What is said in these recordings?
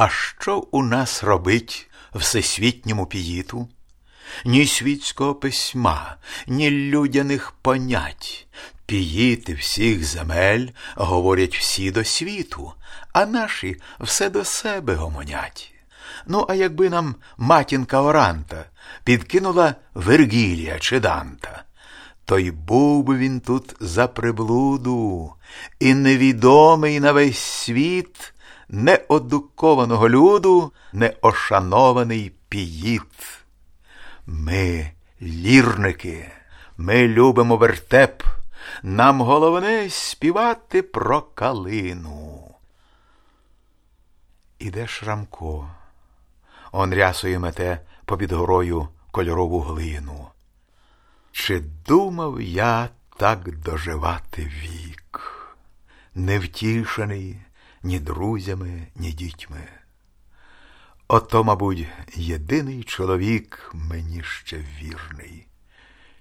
А що у нас робить всесвітньому піїту? Ні світського письма, ні людяних понять. Піїти всіх земель говорять всі до світу, а наші все до себе гомонять. Ну, а якби нам матінка Оранта підкинула Вергілія чи Данта, то й був би він тут за приблуду, і невідомий на весь світ неодукованого люду, неошанований піїт. Ми лірники, ми любимо вертеп, нам головне співати про калину. Іде Шрамко, он рясує мете попід горою кольорову глину. Чи думав я так доживати вік, невтішений ні друзями, ні дітьми? Ото, мабуть, єдиний чоловік мені ще вірний,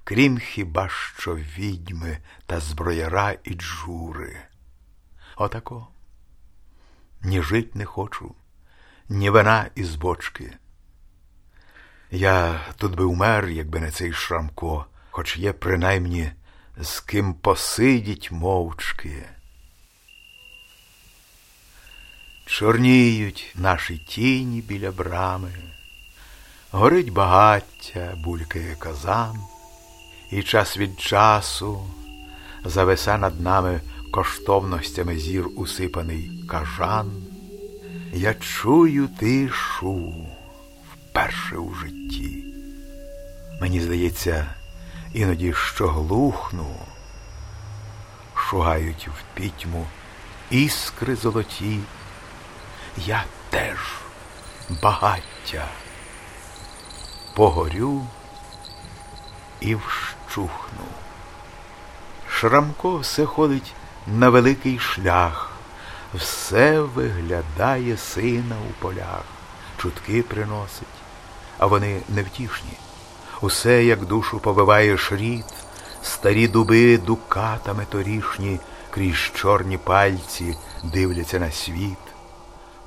крім хіба що відьми та зброяра і джури. Отако. Ні жить не хочу, ні вина із бочки. Я тут би умер, якби не цей Шрамко, хоч є принаймні з ким посидіть мовчки. Чорніють наші тіні біля брами, горить багаття, булькає казан, і час від часу завеса над нами коштовностями зір усипаний кажан. Я чую тишу вперше у житті. Мені здається, іноді що глухну, шугають в пітьму іскри золоті. Я теж багаття погорю і вщухну. Шрамко все ходить на великий шлях, все виглядає сина у полях, чутки приносить, а вони невтішні. Усе, як душу побиває шріт, старі дуби дукатами торішні, крізь чорні пальці дивляться на світ.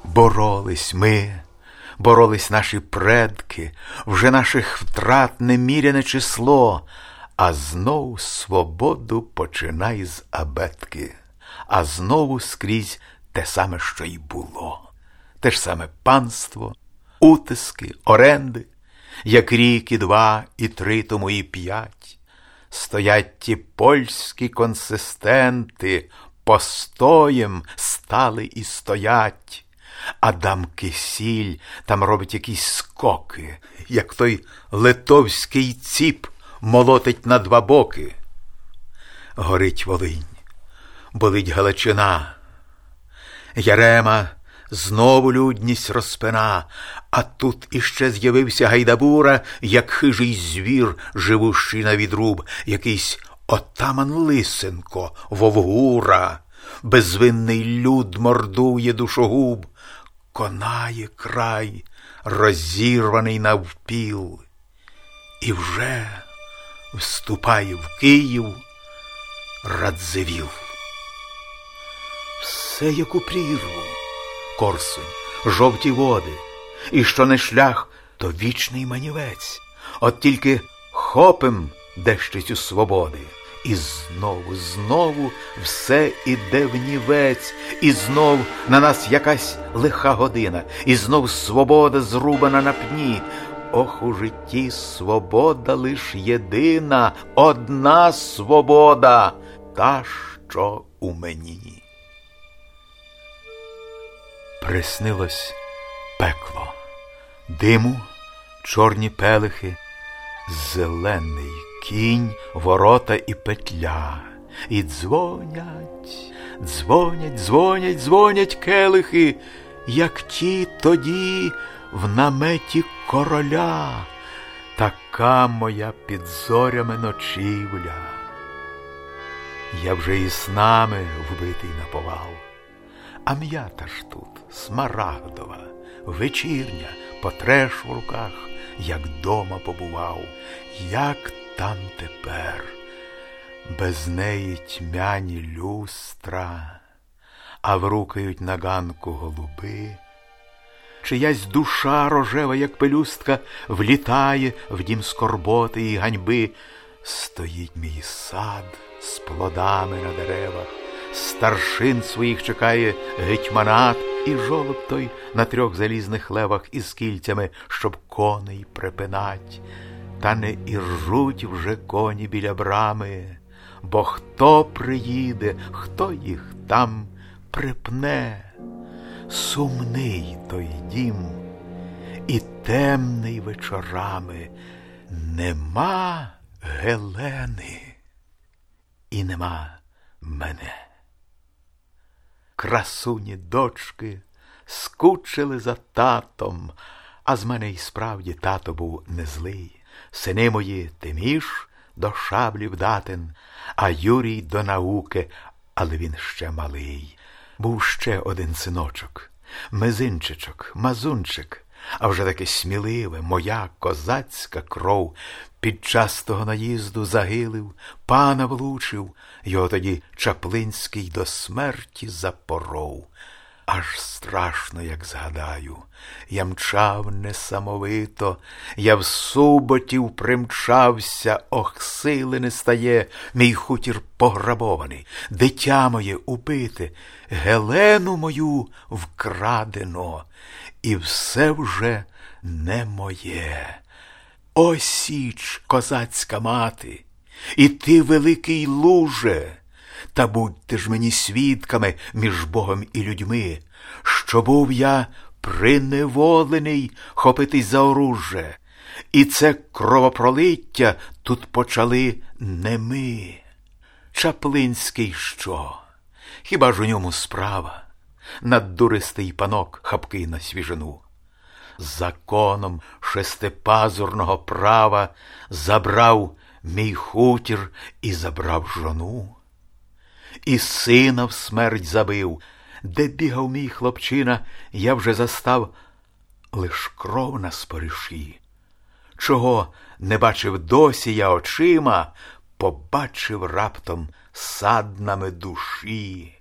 Боролись ми, боролись наші предки, вже наших втрат неміряне число, а знову свободу починай з абетки, а знову скрізь те саме, що й було, те ж саме панство, утиски, оренди, як рік і два, і три, тому і п'ять. Стоять ті польські консистенти, постоєм стали і стоять. Адам Кисіль там робить якісь скоки, як той литовський ціп молотить на два боки. Горить Волинь, болить Галичина. Ярема знову людність розпина, а тут іще з'явився Гайдабура, як хижий звір, живущий на відруб, якийсь отаман Лисенко, Вовгура, безвинний люд мордує душогуб, конає край, розірваний навпіл, і вже вступає в Київ Радзивіл. Все як у прірву, корсунь, жовті води, і що не шлях, то вічний манівець, от тільки хопим дещицю свободи. І знову, знову все іде в нівець, і знов на нас якась лиха година, і знов свобода зрубана на пні. Ох, у житті свобода лиш єдина, одна свобода, та, що у мені. Приснилось пекло, диму, чорні пелихи, зелений кінь, ворота і петля. І дзвонять, дзвонять, дзвонять, дзвонять келихи, як ті тоді в наметі короля, така моя під зорями ночівля. Я вже і снами вбитий наповал, а м'ята ж тут смарагдова, вечірня, потреш в руках, як дома побував, як там тепер, без неї тьмяні люстра, а врукають на ганку голуби, чиясь душа рожева, як пелюстка, влітає в дім скорботи і ганьби. Стоїть мій сад з плодами на деревах, старшин своїх чекає гетьманат, і жолоб той на трьох залізних левах із кільцями, щоб коней припинать. Та не іржуть вже коні біля брами, бо хто приїде, хто їх там припне, сумний той дім, і темний вечорами нема Гелени, і нема мене. Красуні дочки скучили за татом, а з мене й справді тато був не злий. Сини мої Тиміш до шаблі вдатен, а Юрій до науки, але він ще малий. Був ще один синочок, мизинчичок, мазунчик, а вже таке сміливе, моя козацька кров. Під час того наїзду загилив, пана влучив, його тоді Чаплинський до смерті запоров. Аж страшно, як згадаю, я мчав несамовито, я в суботів примчався, ох, сили не стає, мій хутір пограбований, дитя моє убите, Гелену мою вкрадено, і все вже не моє. О січ, козацька мати, і ти, великий луже. Та будьте ж мені свідками між Богом і людьми, що був я приневолений хопитись за оружжя, і це кровопролиття тут почали не ми. Чаплинський що? Хіба ж у ньому справа? Наддуристий панок хапкий на свіжину. Законом шестипазурного права забрав мій хутір і забрав жону і сина в смерть забив. Де бігав мій хлопчина, я вже застав лиш кров на спориші. Чого не бачив досі я очима, побачив раптом саднами душі.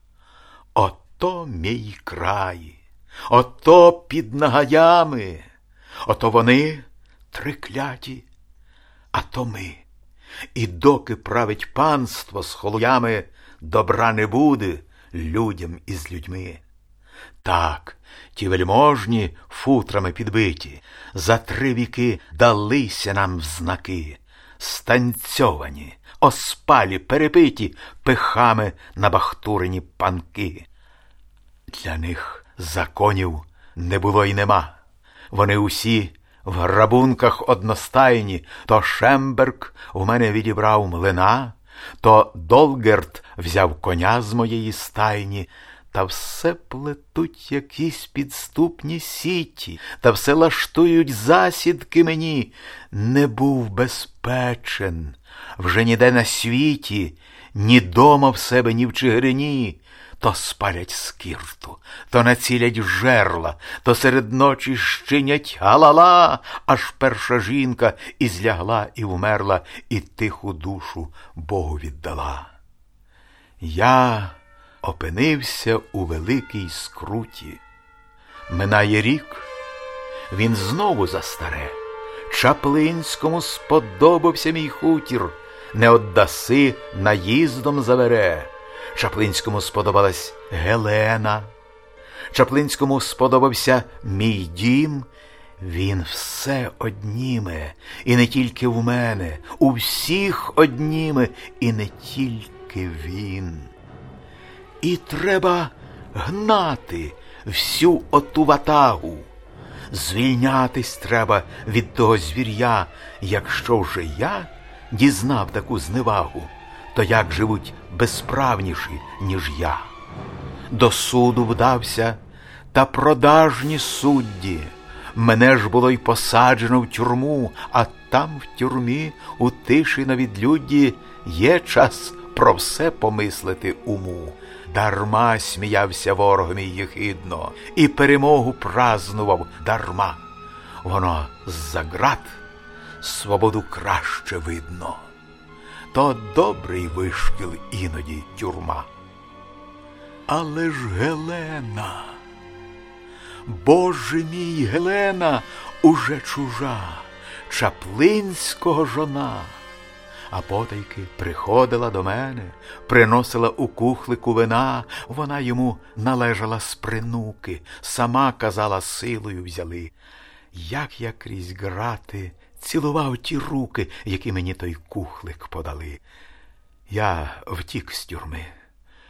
Ото мій край, ото під нагаями, ото вони трикляті, а то ми. І доки править панство з холуями, добра не буде людям із людьми. Так, ті вельможні футрами підбиті, за три віки далися нам в знаки, станцьовані, оспалі, перепиті пихами набахтурені панки. Для них законів не було й нема. Вони усі в грабунках одностайні, то Шемберг у мене відібрав млина, то Долгерт взяв коня з моєї стайні, та все плетуть якісь підступні сіті, та все лаштують засідки мені. Не був безпечен вже ніде на світі, ні дома в себе, ні в Чигирині. То спалять скірту, то націлять жерла, то серед ночі щинять галала, аж перша жінка і злягла, і вмерла, і тиху душу Богу віддала. Я опинився у великій скруті. Минає рік, він знову застаре. Чаплинському сподобався мій хутір, не оддаси наїздом завере. Чаплинському сподобалась Гелена. Чаплинському сподобався мій дім. Він все одніме, і не тільки в мене, у всіх одніме, і не тільки він. І треба гнати всю оту ватагу. Звільнятись треба від того звір'я, якщо вже я дізнав таку зневагу то як живуть безправніші, ніж я. До суду вдався, та продажні судді. Мене ж було й посаджено в тюрму, а там, в тюрмі, у тиші на відлюдді, є час про все помислити уму. Дарма сміявся ворог мій єхидно, і перемогу празнував дарма. Воно з-за град свободу краще видно то добрий вишкіл іноді тюрма. Але ж Гелена, Боже мій Гелена уже чужа, чаплинського жона. А потайки приходила до мене, приносила у кухлику вина, вона йому належала з принуки, сама казала, силою взяли. Як я крізь грати цілував ті руки, які мені той кухлик подали. Я втік з тюрми.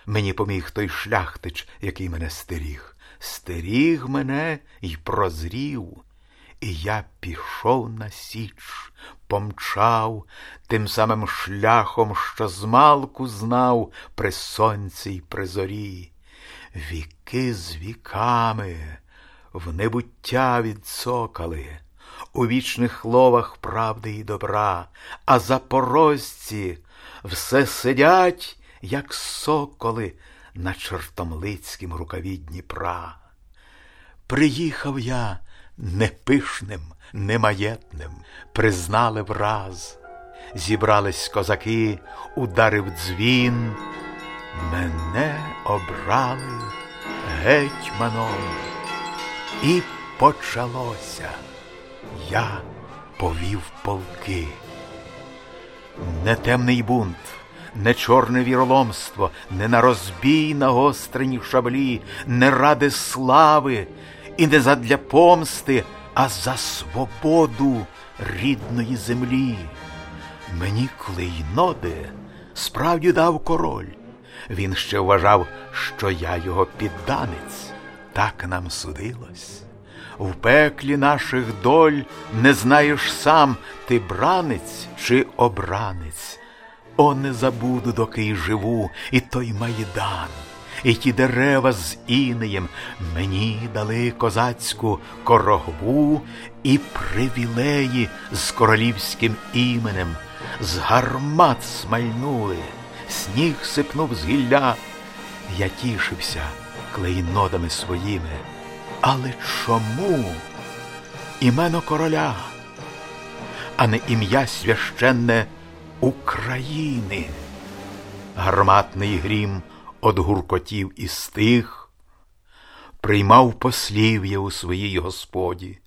Мені поміг той шляхтич, який мене стеріг. Стеріг мене й прозрів. І я пішов на січ, помчав тим самим шляхом, що змалку знав при сонці й при зорі. Віки з віками в небуття відцокали, у вічних ловах правди і добра, а запорожці все сидять, як соколи на чортомлицькім рукаві Дніпра. Приїхав я непишним, немаєтним, признали враз, зібрались козаки, ударив дзвін, мене обрали гетьманом, і почалося. Я повів полки. Не темний бунт, не чорне віроломство, не на розбій на гострені шаблі, не ради слави і не задля помсти, а за свободу рідної землі. Мені клейноди справді дав король. Він ще вважав, що я його підданець. Так нам судилось. В пеклі наших доль не знаєш сам, ти бранець чи обранець. О, не забуду, доки й живу, і той майдан, і ті дерева з інеєм мені дали козацьку корогву і привілеї з королівським іменем, з гармат смальнули, сніг сипнув з гілля. Я тішився клейнодами своїми. Але чому імено короля, а не ім'я священне України? Гарматний грім од гуркотів і стих, приймав послів'я у своїй господі,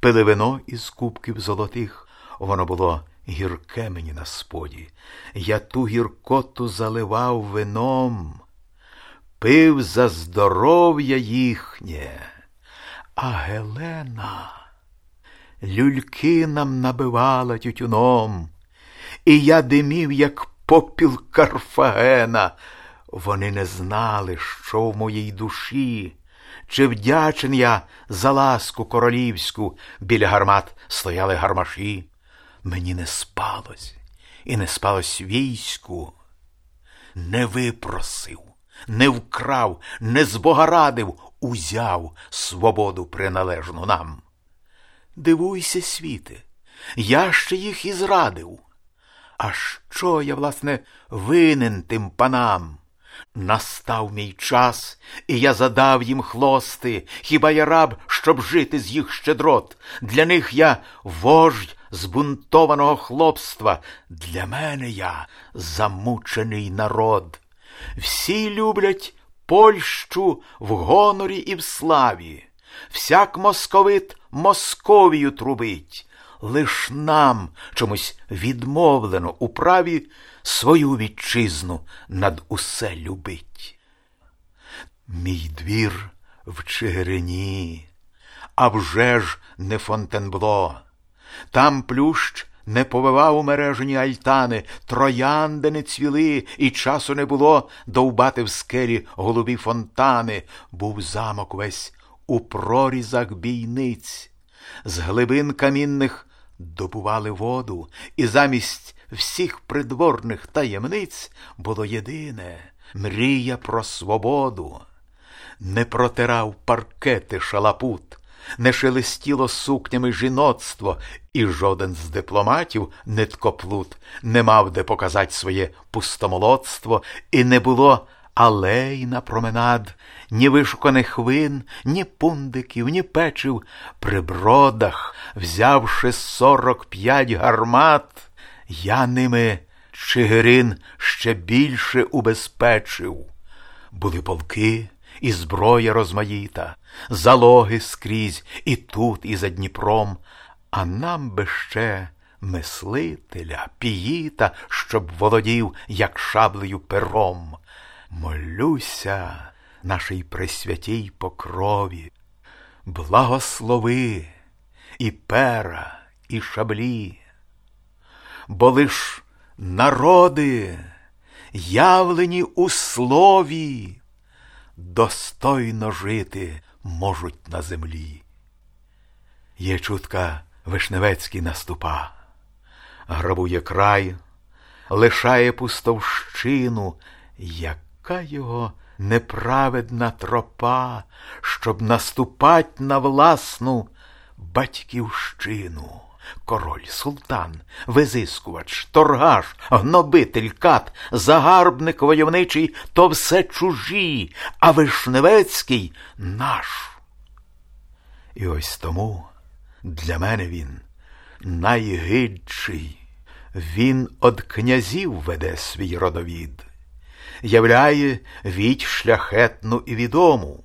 пили вино із кубків золотих, воно було гірке мені на споді. Я ту гіркоту заливав вином, пив за здоров'я їхнє. А Гелена люльки нам набивала тютюном, і я димів, як попіл Карфагена. Вони не знали, що в моїй душі, чи вдячен я за ласку королівську, біля гармат стояли гармаші. Мені не спалось, і не спалось війську, не випросив, не вкрав, не збогарадив, узяв свободу приналежну нам. Дивуйся, світе, я ще їх і зрадив. А що я, власне, винен тим панам? Настав мій час, і я задав їм хлости, хіба я раб, щоб жити з їх щедрот. Для них я вождь збунтованого хлопства, для мене я замучений народ. Всі люблять Польщу в гонорі і в славі, всяк московит Московію трубить, лиш нам чомусь відмовлено у праві свою вітчизну над усе любить. Мій двір в Чигирині, а вже ж не Фонтенбло, там плющ не повивав у мережені альтани, троянди не цвіли, і часу не було довбати в скелі голубі фонтани, був замок весь у прорізах бійниць, з глибин камінних добували воду, і замість всіх придворних таємниць було єдине мрія про свободу. Не протирав паркети шалапут, не шелестіло сукнями жіноцтво, і жоден з дипломатів, ниткоплут, не мав де показати своє пустомолодство, і не було алей на променад, ні вишуканих вин, ні пундиків, ні печив. При бродах, взявши сорок п'ять гармат, я ними Чигирин ще більше убезпечив. Були полки і зброя розмаїта, залоги скрізь і тут, і за Дніпром, а нам би ще мислителя, піїта, щоб володів, як шаблею пером. Молюся нашій пресвятій покрові, благослови і пера, і шаблі, бо лиш народи, явлені у слові, достойно жити можуть на землі. Є чутка Вишневецький наступа, грабує край, лишає пустовщину, яка його неправедна тропа, щоб наступать на власну батьківщину. Король, султан, визискувач, торгаш, гнобитель, кат, загарбник войовничий то все чужі, а Вишневецький наш. І ось тому для мене він найгидший. Він од князів веде свій родовід, являє віть шляхетну і відому.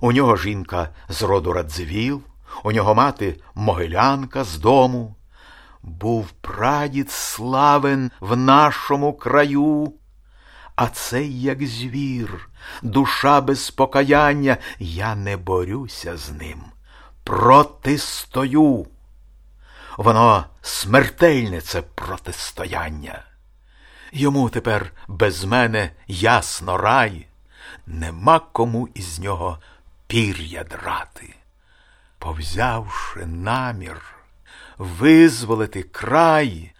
У нього жінка з роду Радзивіл, у нього мати могилянка з дому. Був прадід славен в нашому краю, а цей, як звір, душа без покаяння, я не борюся з ним, протистою. Воно смертельне це протистояння. Йому тепер без мене ясно рай, нема кому із нього пір'я драти повзявши намір визволити край,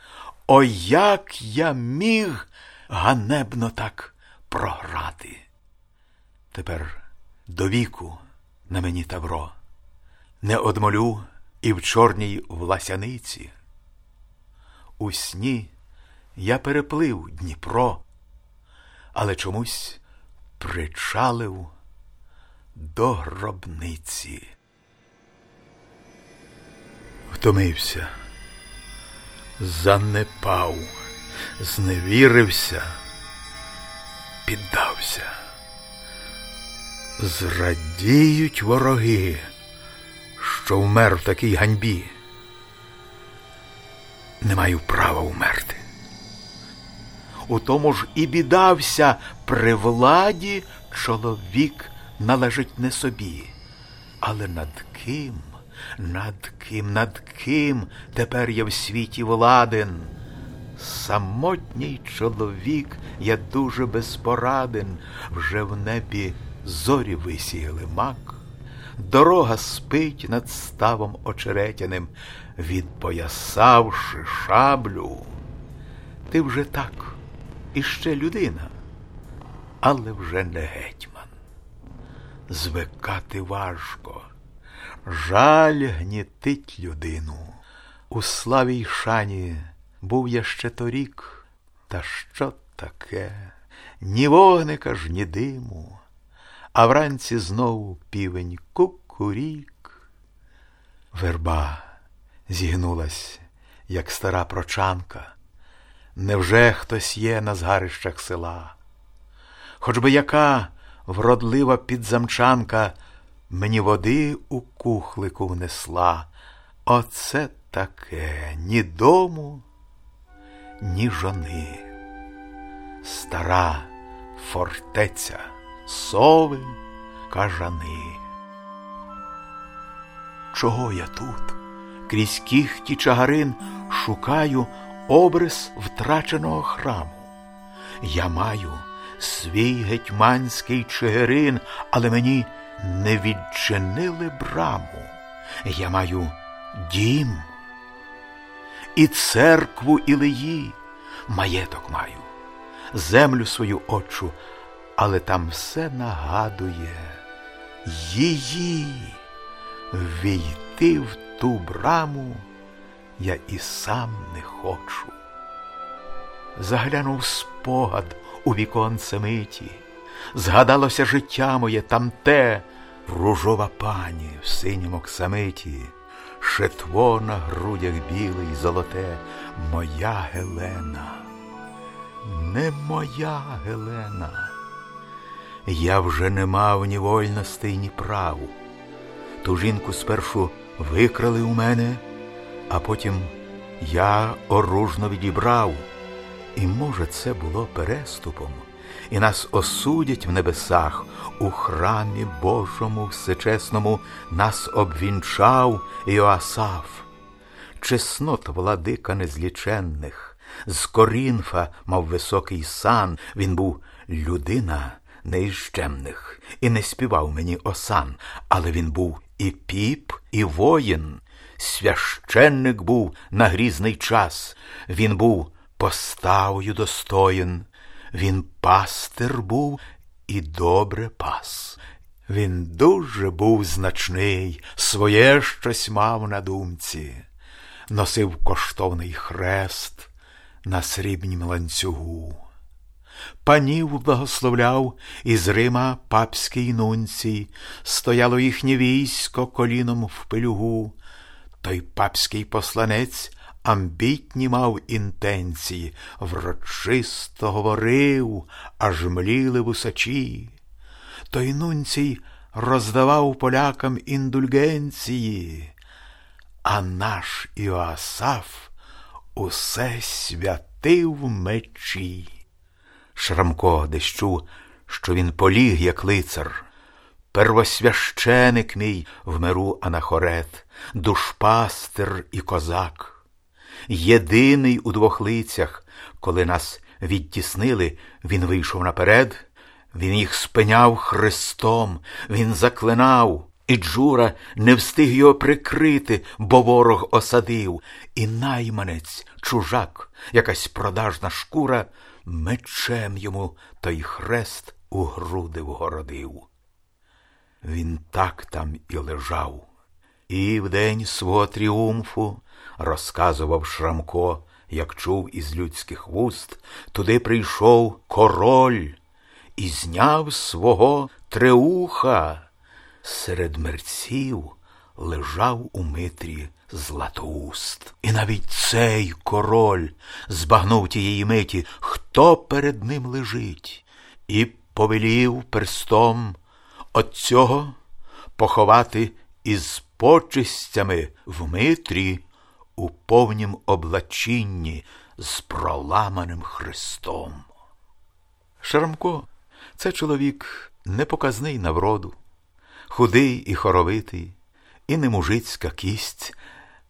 о, як я міг ганебно так програти. Тепер до віку на мені тавро, не одмолю і в чорній власяниці. У сні я переплив Дніпро, але чомусь причалив до гробниці втомився, занепав, зневірився, піддався. Зрадіють вороги, що вмер в такій ганьбі. Не маю права умерти. У тому ж і бідався при владі чоловік належить не собі, але над ким? Над ким, над ким тепер я в світі владен? Самотній чоловік я дуже безпораден, вже в небі зорі висіяли мак, дорога спить над ставом очеретяним, відпоясавши шаблю. Ти вже так, іще людина, але вже не гетьман. Звикати важко. Жаль гнітить людину. У славі й шані був я ще торік, та що таке? Ні вогника ж, ні диму, а вранці знову півень кукурік. Верба зігнулась, як стара прочанка. Невже хтось є на згарищах села? Хоч би яка вродлива підзамчанка мені води у кухлику внесла. Оце таке ні дому, ні жони. Стара фортеця, сови, кажани. Чого я тут? Крізь кіхті чагарин шукаю обрис втраченого храму. Я маю свій гетьманський чигирин, але мені не відчинили браму. Я маю дім і церкву Ілеї, маєток маю, землю свою очу, але там все нагадує її війти в ту браму я і сам не хочу. Заглянув спогад у віконце миті, згадалося життя моє там те, ружова пані в синім оксамиті, шетво на грудях біле й золоте, моя Гелена, не моя Гелена. Я вже не мав ні вольностей, ні праву. Ту жінку спершу викрали у мене, а потім я оружно відібрав. І, може, це було переступом, і нас осудять в небесах. У храмі Божому всечесному нас обвінчав Іоасаф. Чеснот владика незліченних, з Корінфа мав високий сан, він був людина неіщемних, і не співав мені осан, але він був і піп, і воїн. Священник був на грізний час, він був поставою достоїн, він пастир був і добре пас. Він дуже був значний, своє щось мав на думці, носив коштовний хрест на срібнім ланцюгу. Панів благословляв із Рима папський нунцій, стояло їхнє військо коліном в пилюгу. Той папський посланець амбітні мав інтенції, врочисто говорив, аж мліли вусачі. Той нунцій роздавав полякам індульгенції, а наш Іоасаф усе святив мечі. Шрамко чув, що він поліг, як лицар. Первосвященик мій в миру анахорет, душпастир і козак. Єдиний у двох лицях, коли нас відтіснили, він вийшов наперед, він їх спиняв хрестом, він заклинав, і Джура не встиг його прикрити, бо ворог осадив, і найманець, чужак, якась продажна шкура, мечем йому той хрест у груди вгородив. Він так там і лежав, і в день свого тріумфу розказував Шрамко, як чув із людських вуст, туди прийшов король і зняв свого треуха. Серед мерців лежав у Митрі Златоуст. І навіть цей король збагнув тієї миті, хто перед ним лежить, і повелів перстом от цього поховати із почистями в Митрі у повнім облачінні з проламаним хрестом. Шарамко це чоловік непоказний на вроду, худий і хоровитий, і не мужицька кість.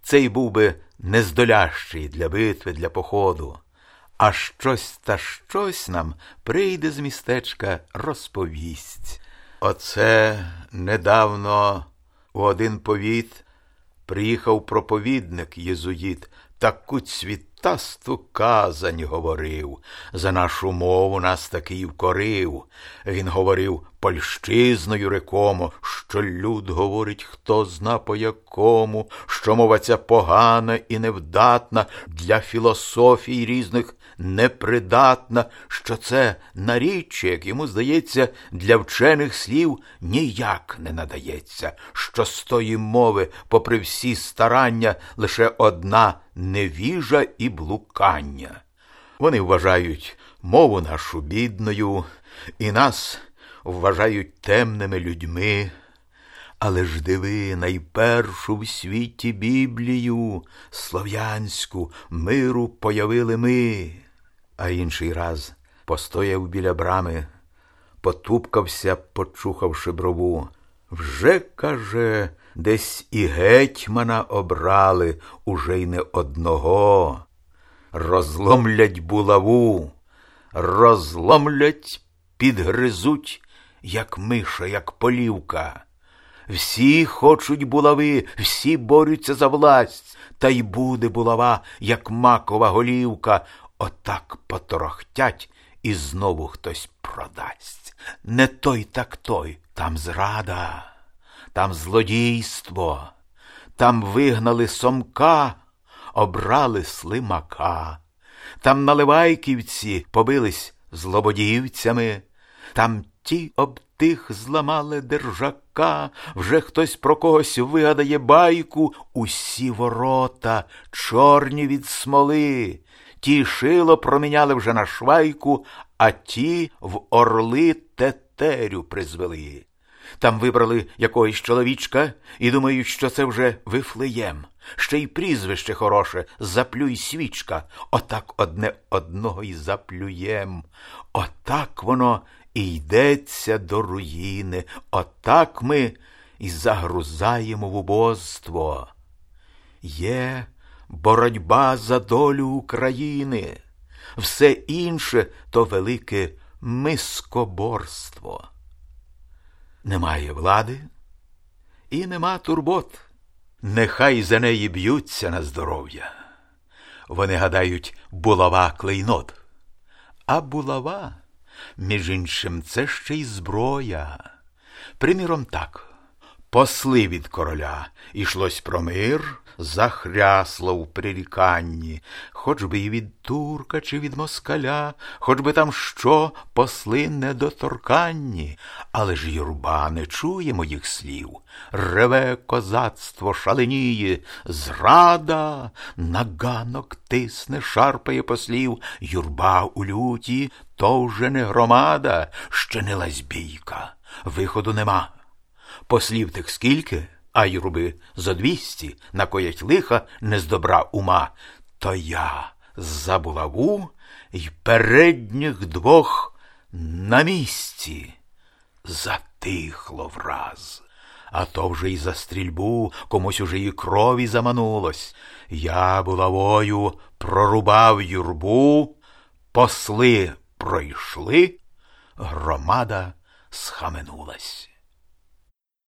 Цей був би нездолящий для битви, для походу, а щось та щось нам прийде з містечка розповість. Оце недавно у один повіт приїхав проповідник єзуїт, таку цвітасту казань говорив. За нашу мову нас такий вкорив. Він говорив польщизною рекому, що люд говорить, хто зна по якому, що мова ця погана і невдатна для філософій різних непридатна, що це наріччя, як йому здається, для вчених слів ніяк не надається, що з тої мови, попри всі старання, лише одна невіжа і блукання. Вони вважають мову нашу бідною, і нас вважають темними людьми. Але ж диви найпершу в світі Біблію, слов'янську миру появили ми. А інший раз постояв біля брами, потупкався, почухавши брову. Вже, каже, десь і гетьмана обрали уже й не одного. Розломлять булаву, розломлять, підгризуть, як миша, як полівка. Всі хочуть булави, всі борються за власть, та й буде булава, як макова голівка, отак поторохтять і знову хтось продасть. Не той, так той, там зрада, там злодійство, там вигнали сомка, обрали слимака, там наливайківці побились злободіївцями, там ті об тих зламали держака, вже хтось про когось вигадає байку, усі ворота, чорні від смоли, ті шило проміняли вже на швайку, а ті в орли тетерю призвели. Там вибрали якогось чоловічка і думають, що це вже вифлеєм. Ще й прізвище хороше, заплюй свічка. Отак одне одного й заплюєм. Отак воно і йдеться до руїни. Отак ми і загрузаємо в убоство. Є боротьба за долю України. Все інше то велике мискоборство. Немає влади і нема турбот. Нехай за неї б'ються на здоров'я. Вони гадають, булава клейнот. А булава, між іншим, це ще й зброя. Приміром, так, посли від короля ішлось про мир, захрясло в приріканні, хоч би і від турка чи від москаля, хоч би там що посли недоторканні, але ж юрба не чує моїх слів. Реве козацтво шаленіє, зрада, на ганок тисне, шарпає послів, юрба у люті, то вже не громада, ще не лазбійка, виходу нема. Послів тих скільки? А юрби зо двісті накоять лиха не добра ума, то я за булаву й передніх двох на місці затихло враз. А то вже й за стрільбу комусь уже і крові заманулось. Я булавою прорубав юрбу, посли пройшли, громада схаменулась.